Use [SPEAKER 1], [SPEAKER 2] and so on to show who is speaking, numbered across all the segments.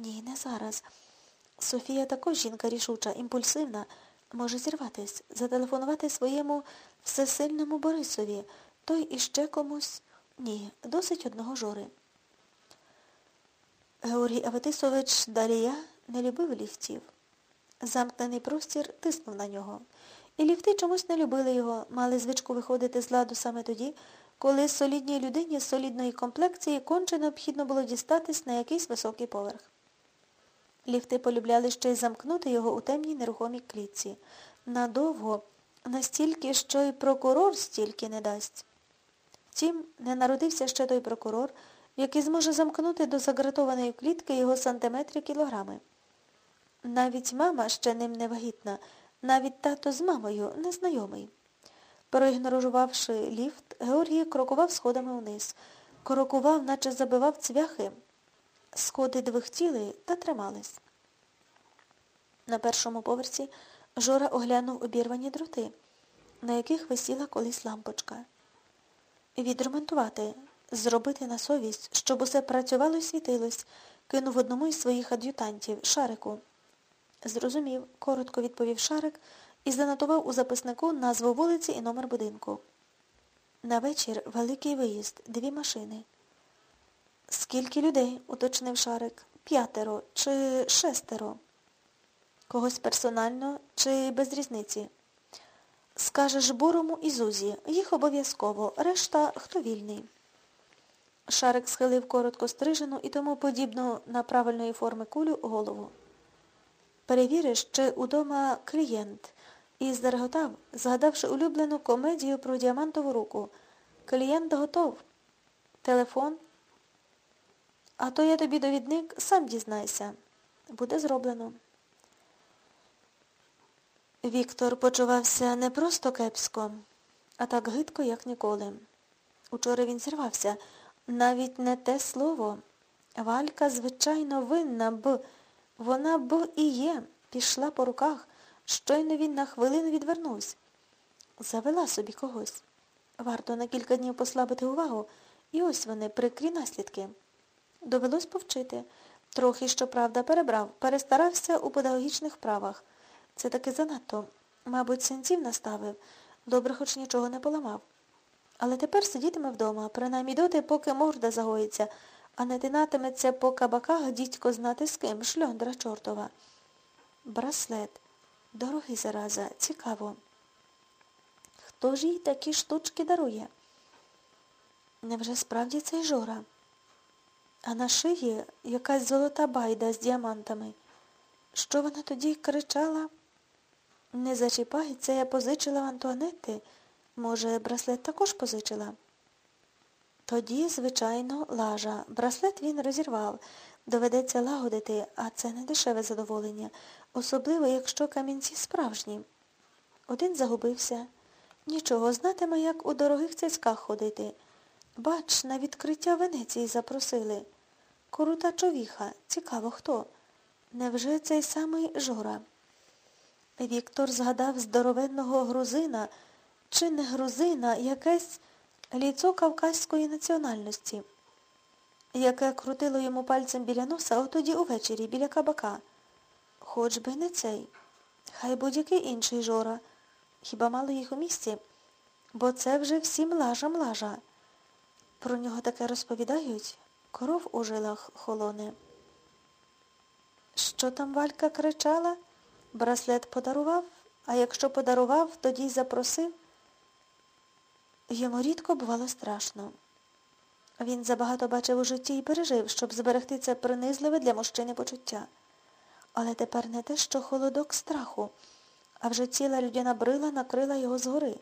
[SPEAKER 1] Ні, не зараз. Софія також жінка рішуча, імпульсивна, може зірватись, зателефонувати своєму всесильному Борисові, той іще комусь. Ні, досить одного жори. Георгій Аветисович Далія не любив ліфтів. Замкнений простір тиснув на нього. І ліфти чомусь не любили його, мали звичку виходити з ладу саме тоді, коли солідній людині з солідної комплекції конче необхідно було дістатись на якийсь високий поверх. Ліфти полюбляли ще й замкнути його у темній нерухомій клітці. Надовго, настільки, що й прокурор стільки не дасть. Втім, не народився ще той прокурор, який зможе замкнути до загратованої клітки його сантиметри кілограми. Навіть мама ще ним не вагітна, навіть тато з мамою незнайомий. Проігнорувавши ліфт, Георгій крокував сходами вниз. Крокував, наче забивав цвяхи. Сходи двихтіли та тримались. На першому поверсі Жора оглянув обірвані дроти, на яких висіла колись лампочка. Відремонтувати, зробити на совість, щоб усе працювало і світилось, кинув одному із своїх ад'ютантів, Шарику. Зрозумів, коротко відповів Шарик і занотував у записнику назву вулиці і номер будинку. На вечір великий виїзд, дві машини. Скільки людей? уточнив Шарик. П'ятеро чи шестеро. Когось персонально чи без різниці. Скажеш Бурому і Зузі. Їх обов'язково. Решта хто вільний. Шарик схилив коротко стрижену і тому подібну на правильної форми кулю голову. Перевіриш, чи удома клієнт, і зареготав, згадавши улюблену комедію про діамантову руку. Клієнт готов. Телефон. А то я тобі довідник, сам дізнайся. Буде зроблено. Віктор почувався не просто кепсько, а так гидко, як ніколи. Учора він зірвався. Навіть не те слово. Валька, звичайно, винна б. Вона б і є, пішла по руках. Щойно він на хвилину відвернувся. Завела собі когось. Варто на кілька днів послабити увагу, і ось вони, прикрі наслідки. Довелось повчити. Трохи, щоправда, перебрав, перестарався у педагогічних правах. Це таки занадто. Мабуть, синців наставив. Добре, хоч нічого не поламав. Але тепер сидітиме вдома, принаймні доти, поки морда загоїться, а не тинатиметься по кабаках дідько знати з ким, шльондра чортова. Браслет. Дорогий зараза, цікаво. Хто ж їй такі штучки дарує? Невже справді цей жора? А на шиї якась золота байда з діамантами. Що вона тоді кричала? Не зачіпай, це я позичила в Антуанетти. Може, браслет також позичила? Тоді, звичайно, лажа. Браслет він розірвав. Доведеться лагодити, а це не дешеве задоволення, особливо, якщо камінці справжні. Один загубився. Нічого, знатиме, як у дорогих цяцьках ходити. Бач, на відкриття Венеції запросили. Корута човіха. Цікаво хто. Невже цей самий Жора? Віктор згадав здоровенного грузина, чи не грузина, якесь ліцо кавказької національності, яке крутило йому пальцем біля носа, отоді увечері, біля кабака. Хоч би не цей. Хай будь-який інший Жора. Хіба мало їх у місті? Бо це вже всім лажа лажа. Про нього таке розповідають, коров у жилах холоне. Що там Валька кричала? Браслет подарував, а якщо подарував, тоді й запросив. Йому рідко бувало страшно. Він забагато бачив у житті і пережив, щоб зберегти це принизливе для мужчини почуття. Але тепер не те, що холодок страху, а вже ціла людяна брила накрила його згори.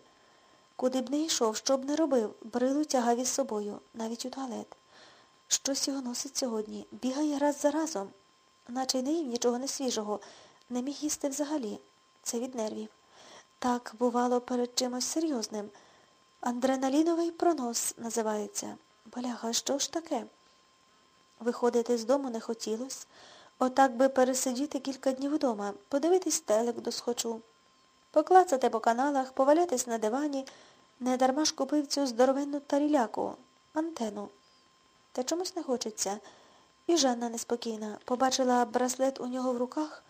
[SPEAKER 1] Куди б не йшов, що б не робив, брилу тягав із собою, навіть у туалет. Щось його носить сьогодні, бігає раз за разом, наче й не їв нічого не свіжого, не міг їсти взагалі. Це від нервів. Так бувало перед чимось серйозним. Адреналіновий пронос називається. Боляга, що ж таке? Виходити з дому не хотілося. Отак би пересидіти кілька днів вдома, подивитись телек досхочу, поклацати по каналах, повалятись на дивані, не дарма ж купив цю здоровенну таріляку, антену. Та чомусь не хочеться. І Жанна неспокійна. Побачила браслет у нього в руках,